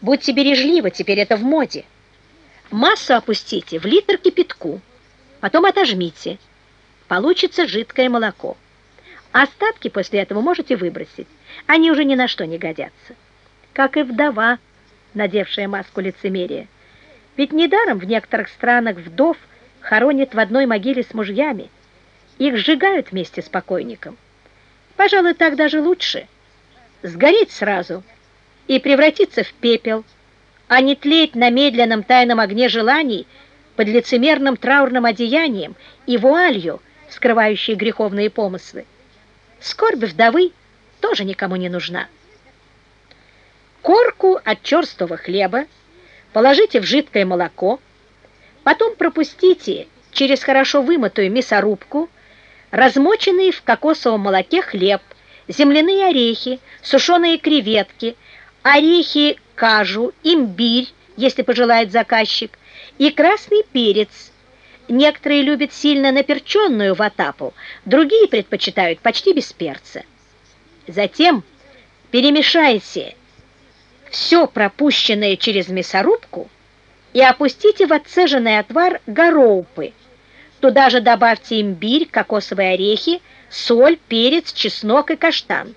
Будьте бережливы, теперь это в моде. Массу опустите в литр кипятку, потом отожмите. Получится жидкое молоко. Остатки после этого можете выбросить. Они уже ни на что не годятся. Как и вдова, надевшая маску лицемерия. Ведь недаром в некоторых странах вдов хоронят в одной могиле с мужьями. Их сжигают вместе с покойником. Пожалуй, так даже лучше. Сгореть сразу и превратиться в пепел, а не тлеть на медленном тайном огне желаний под лицемерным траурным одеянием и вуалью, скрывающей греховные помыслы. Скорбь вдовы тоже никому не нужна. Корку от черствого хлеба положите в жидкое молоко, потом пропустите через хорошо вымытую мясорубку размоченный в кокосовом молоке хлеб, земляные орехи, сушеные креветки, орехи кажу, имбирь, если пожелает заказчик, и красный перец. Некоторые любят сильно наперченную ватапу, другие предпочитают почти без перца. Затем перемешайте все пропущенное через мясорубку и опустите в отцеженный отвар гороупы. Туда же добавьте имбирь, кокосовые орехи, соль, перец, чеснок и каштан.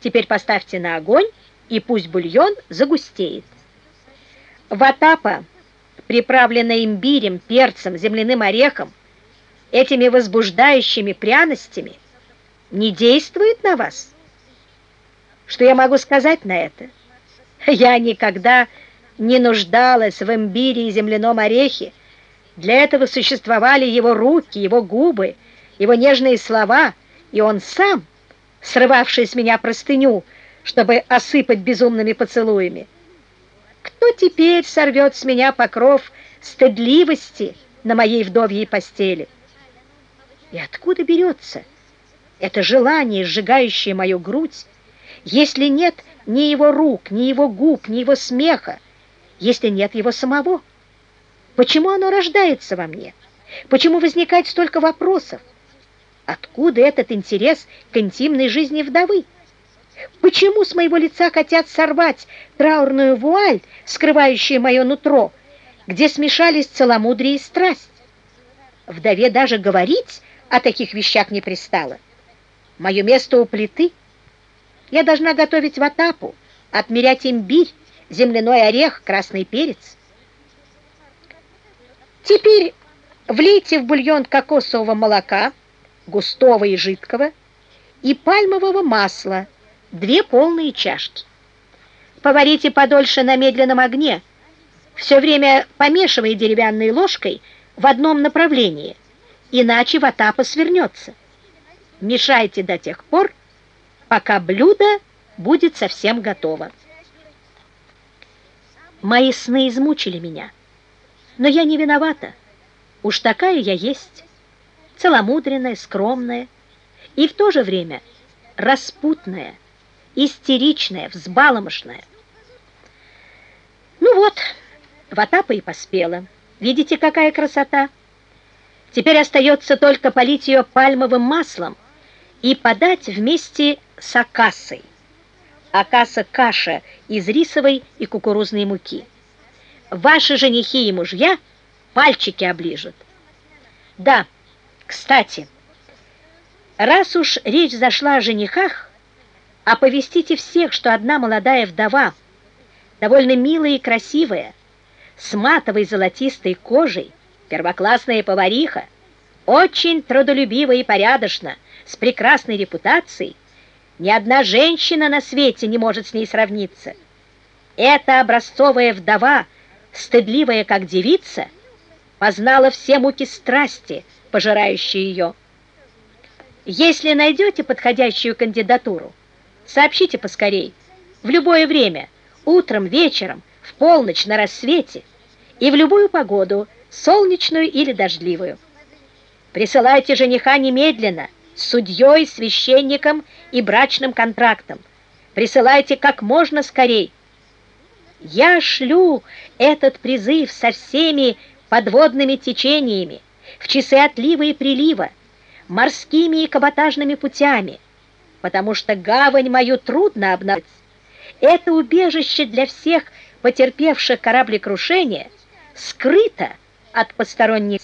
Теперь поставьте на огонь, и пусть бульон загустеет. Ватапа, приправленная имбирем, перцем, земляным орехом, этими возбуждающими пряностями, не действует на вас? Что я могу сказать на это? Я никогда не нуждалась в имбире и земляном орехе. Для этого существовали его руки, его губы, его нежные слова, и он сам, срывавший с меня простыню, чтобы осыпать безумными поцелуями. Кто теперь сорвет с меня покров стыдливости на моей вдовьей постели? И откуда берется это желание, сжигающее мою грудь, если нет ни его рук, ни его губ, ни его смеха, если нет его самого? Почему оно рождается во мне? Почему возникает столько вопросов? Откуда этот интерес к интимной жизни вдовы? Почему с моего лица хотят сорвать траурную вуаль, скрывающую мое нутро, где смешались целомудрие и страсть? Вдове даже говорить о таких вещах не пристало. Мое место у плиты — я должна готовить ватапу, отмерять имбирь, земляной орех, красный перец. Теперь влейте в бульон кокосового молока, густого и жидкого, и пальмового масла, две полные чашки. Поварите подольше на медленном огне, все время помешивая деревянной ложкой в одном направлении, иначе ватапа свернется. Мешайте до тех пор, пока блюдо будет совсем готово. Мои сны измучили меня, но я не виновата. Уж такая я есть, целомудренная, скромная и в то же время распутная, истеричная, взбаломошная. Ну вот, Ватапа и поспела. Видите, какая красота? Теперь остается только полить ее пальмовым маслом и подать вместе с акасой. Акаса – каша из рисовой и кукурузной муки. Ваши женихи и мужья пальчики оближут. Да, кстати, раз уж речь зашла о женихах, оповестите всех, что одна молодая вдова, довольно милая и красивая, с матовой золотистой кожей, первоклассная повариха, очень трудолюбивая и порядочна, с прекрасной репутацией, ни одна женщина на свете не может с ней сравниться. Эта образцовая вдова, стыдливая как девица, познала все муки страсти, пожирающие ее. Если найдете подходящую кандидатуру, сообщите поскорей, в любое время, утром, вечером, в полночь, на рассвете и в любую погоду, солнечную или дождливую. Присылайте жениха немедленно, судьей, священником и брачным контрактом. Присылайте как можно скорей. Я шлю этот призыв со всеми подводными течениями, в часы отлива и прилива, морскими и каботажными путями, потому что гавань мою трудно обнаружить. Это убежище для всех потерпевших кораблекрушение скрыто от посторонних